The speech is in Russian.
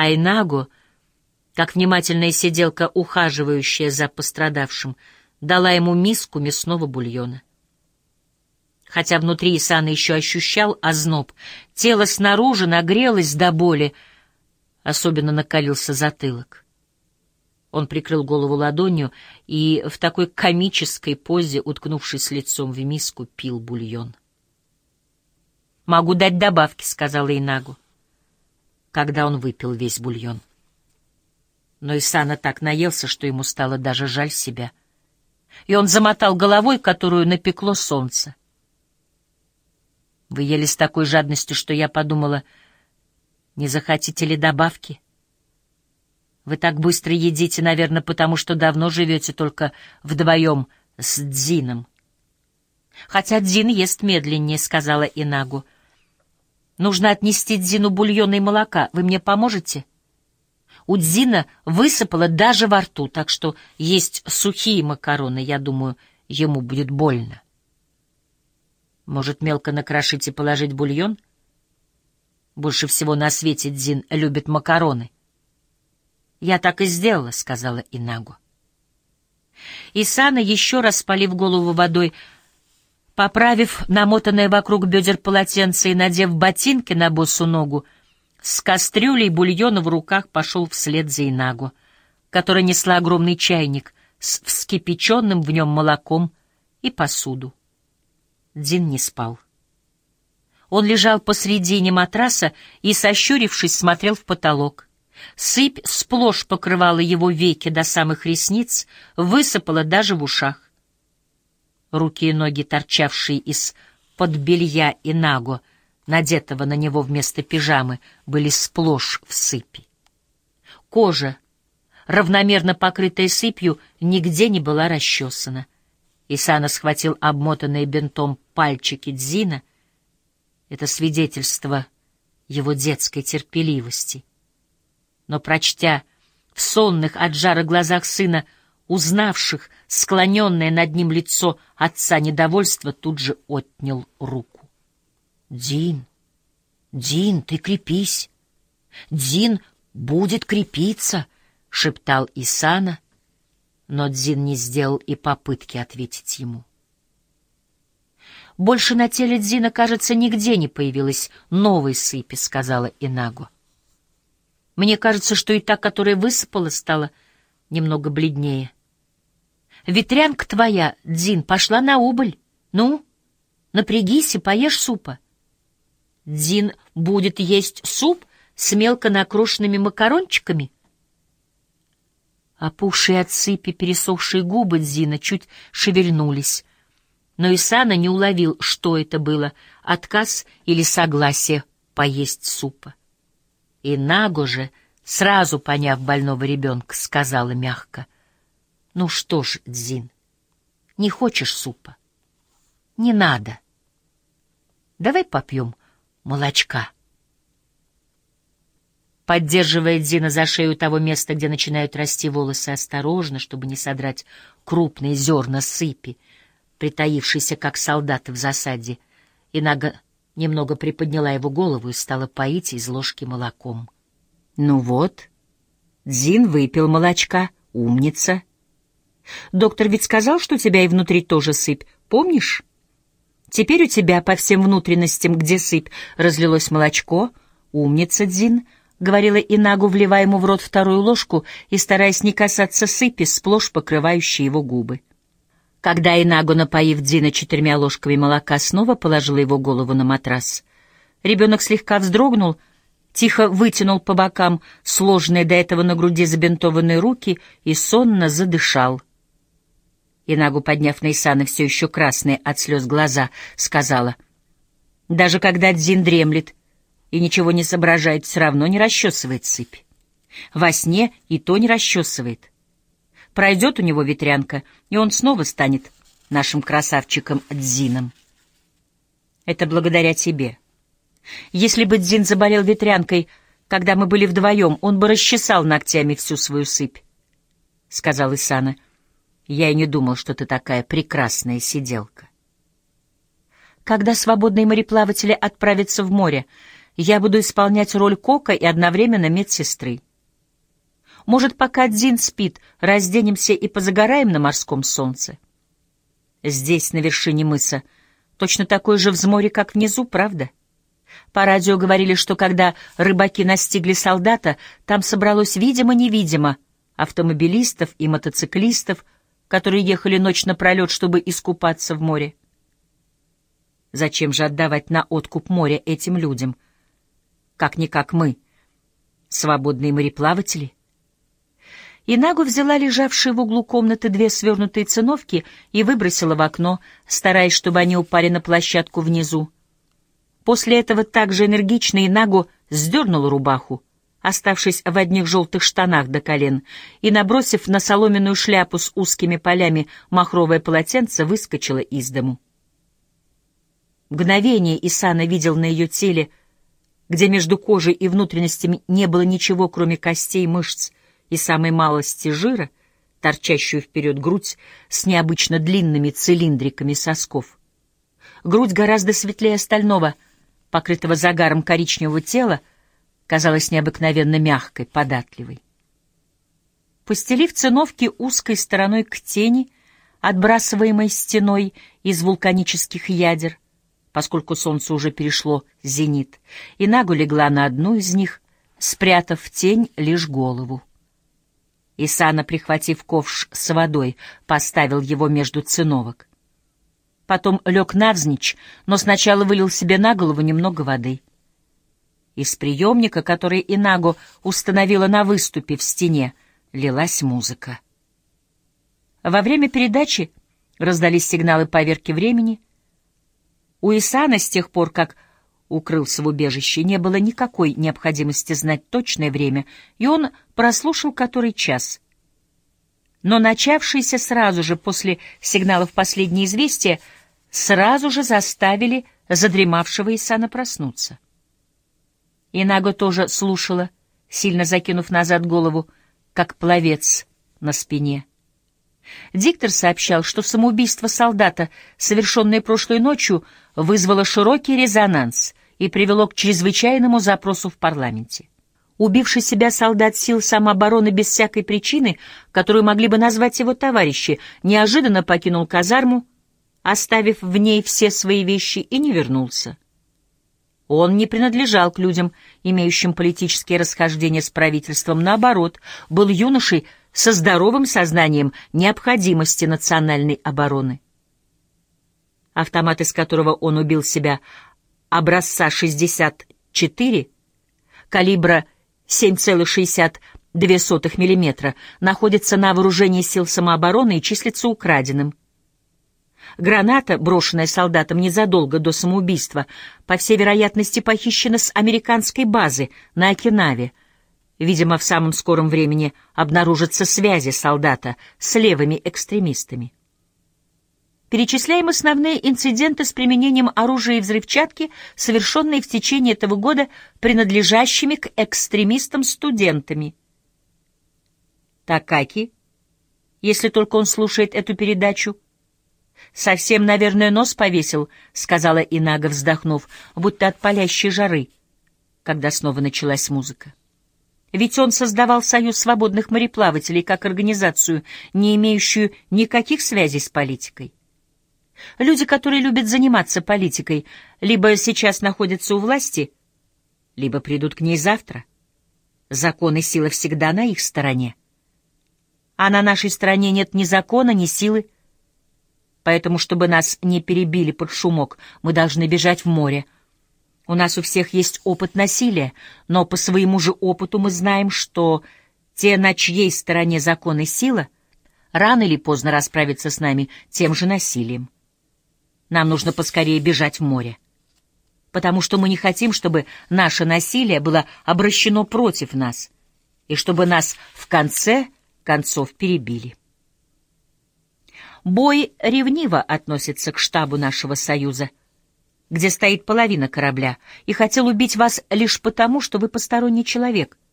А Инагу, как внимательная сиделка, ухаживающая за пострадавшим, дала ему миску мясного бульона. Хотя внутри Исана еще ощущал озноб, тело снаружи нагрелось до боли, особенно накалился затылок. Он прикрыл голову ладонью и в такой комической позе, уткнувшись лицом в миску, пил бульон. «Могу дать добавки», — сказала Инагу, когда он выпил весь бульон. Но Исана так наелся, что ему стало даже жаль себя. И он замотал головой, которую напекло солнце. «Вы ели с такой жадностью, что я подумала, не захотите ли добавки?» Вы так быстро едите, наверное, потому что давно живете только вдвоем с Дзином. Хотя Дзин ест медленнее, — сказала Инагу. Нужно отнести Дзину бульона и молока. Вы мне поможете? У Дзина высыпало даже во рту, так что есть сухие макароны, я думаю, ему будет больно. Может, мелко накрошить и положить бульон? Больше всего на свете Дзин любит макароны. — «Я так и сделала», — сказала Инагу. Исана, еще раз полив голову водой, поправив намотанное вокруг бедер полотенце и надев ботинки на босу ногу, с кастрюлей бульона в руках пошел вслед за Инагу, которая несла огромный чайник с вскипяченным в нем молоком и посуду. Дин не спал. Он лежал посредине матраса и, сощурившись, смотрел в потолок. Сыпь сплошь покрывала его веки до самых ресниц, высыпала даже в ушах. Руки и ноги, торчавшие из-под белья и наго, надетого на него вместо пижамы, были сплошь в сыпи. Кожа, равномерно покрытая сыпью, нигде не была расчесана. Исана схватил обмотанные бинтом пальчики Дзина. Это свидетельство его детской терпеливости но, прочтя в сонных от жара глазах сына, узнавших склоненное над ним лицо отца недовольства, тут же отнял руку. «Дин, Дин, ты крепись! Дин будет крепиться!» — шептал Исана, но Дзин не сделал и попытки ответить ему. «Больше на теле Дзина, кажется, нигде не появилась новой сыпи», — сказала Инагу. Мне кажется, что и та, которая высыпала, стала немного бледнее. Ветрянка твоя, Дзин, пошла на убыль. Ну, напрягись и поешь супа. Дзин будет есть суп с мелко накрошенными макарончиками. Опухшие от сыпи пересохшие губы Дзина чуть шевельнулись. Но Исана не уловил, что это было — отказ или согласие поесть супа. И Наго же, сразу поняв больного ребенка, сказала мягко, «Ну что ж, Дзин, не хочешь супа? Не надо. Давай попьем молочка». Поддерживая Дзина за шею того места, где начинают расти волосы, осторожно, чтобы не содрать крупные зерна сыпи, притаившиеся, как солдаты в засаде, Инага немного приподняла его голову и стала поить из ложки молоком. «Ну вот, Дзин выпил молочка, умница. Доктор ведь сказал, что у тебя и внутри тоже сыпь, помнишь? Теперь у тебя по всем внутренностям, где сыпь, разлилось молочко. Умница, Дзин». — говорила Инагу, вливая ему в рот вторую ложку и стараясь не касаться сыпи, сплошь покрывающей его губы. Когда Инагу, напоив Дина четырьмя ложками молока, снова положила его голову на матрас, ребенок слегка вздрогнул, тихо вытянул по бокам сложные до этого на груди забинтованные руки и сонно задышал. Инагу, подняв на Исана все еще красные от слез глаза, сказала, «Даже когда Дзин дремлет и ничего не соображает, все равно не расчесывает сыпь. Во сне и то не расчесывает». Пройдет у него ветрянка, и он снова станет нашим красавчиком Дзином. Это благодаря тебе. Если бы Дзин заболел ветрянкой, когда мы были вдвоем, он бы расчесал ногтями всю свою сыпь, — сказал Исана. Я и не думал, что ты такая прекрасная сиделка. Когда свободные мореплаватели отправятся в море, я буду исполнять роль кока и одновременно медсестры. Может, пока Дзин спит, разденемся и позагораем на морском солнце? Здесь, на вершине мыса, точно такой же взморье, как внизу, правда? По радио говорили, что когда рыбаки настигли солдата, там собралось видимо-невидимо автомобилистов и мотоциклистов, которые ехали ночь напролет, чтобы искупаться в море. Зачем же отдавать на откуп море этим людям? Как-никак мы, свободные мореплаватели. Инагу взяла лежавшие в углу комнаты две свернутые циновки и выбросила в окно, стараясь, чтобы они упали на площадку внизу. После этого также энергично Инагу сдернула рубаху, оставшись в одних желтых штанах до колен, и, набросив на соломенную шляпу с узкими полями махровое полотенце, выскочила из дому. Мгновение Исана видел на ее теле, где между кожей и внутренностями не было ничего, кроме костей, мышц и самой малости жира, торчащую вперед грудь с необычно длинными цилиндриками сосков. Грудь гораздо светлее остального, покрытого загаром коричневого тела, казалась необыкновенно мягкой, податливой. Постелив циновки узкой стороной к тени, отбрасываемой стеной из вулканических ядер, поскольку солнце уже перешло зенит, и Нагу легла на одну из них, спрятав в тень лишь голову. Исана, прихватив ковш с водой, поставил его между циновок. Потом лег навзничь, но сначала вылил себе на голову немного воды. Из приемника, который Инагу установила на выступе в стене, лилась музыка. Во время передачи раздались сигналы поверки времени. У Исана с тех пор, как укрылся в убежище, не было никакой необходимости знать точное время, и он прослушал который час. Но начавшиеся сразу же после сигналов последние известия сразу же заставили задремавшего Исана проснуться. Инага тоже слушала, сильно закинув назад голову, как пловец на спине. Диктор сообщал, что самоубийство солдата, совершенное прошлой ночью, вызвало широкий резонанс и привело к чрезвычайному запросу в парламенте. Убивший себя солдат сил самообороны без всякой причины, которую могли бы назвать его товарищи, неожиданно покинул казарму, оставив в ней все свои вещи, и не вернулся. Он не принадлежал к людям, имеющим политические расхождения с правительством, наоборот, был юношей со здоровым сознанием необходимости национальной обороны. Автомат, из которого он убил себя, образца 64, калибра 7,62 мм, находится на вооружении сил самообороны и числится украденным. Граната, брошенная солдатом незадолго до самоубийства, по всей вероятности похищена с американской базы на Окинаве. Видимо, в самом скором времени обнаружатся связи солдата с левыми экстремистами. Перечисляем основные инциденты с применением оружия и взрывчатки, совершенные в течение этого года принадлежащими к экстремистам-студентами. Такаки, если только он слушает эту передачу, «Совсем, наверное, нос повесил», — сказала Инага, вздохнув, будто от палящей жары, когда снова началась музыка. Ведь он создавал Союз свободных мореплавателей как организацию, не имеющую никаких связей с политикой. Люди, которые любят заниматься политикой, либо сейчас находятся у власти, либо придут к ней завтра. Закон и сила всегда на их стороне. А на нашей стороне нет ни закона, ни силы. Поэтому, чтобы нас не перебили под шумок, мы должны бежать в море. У нас у всех есть опыт насилия, но по своему же опыту мы знаем, что те, на чьей стороне закон и сила, рано или поздно расправятся с нами тем же насилием. Нам нужно поскорее бежать в море. Потому что мы не хотим, чтобы наше насилие было обращено против нас, и чтобы нас в конце концов перебили. Бой ревниво относится к штабу нашего союза, где стоит половина корабля, и хотел убить вас лишь потому, что вы посторонний человек —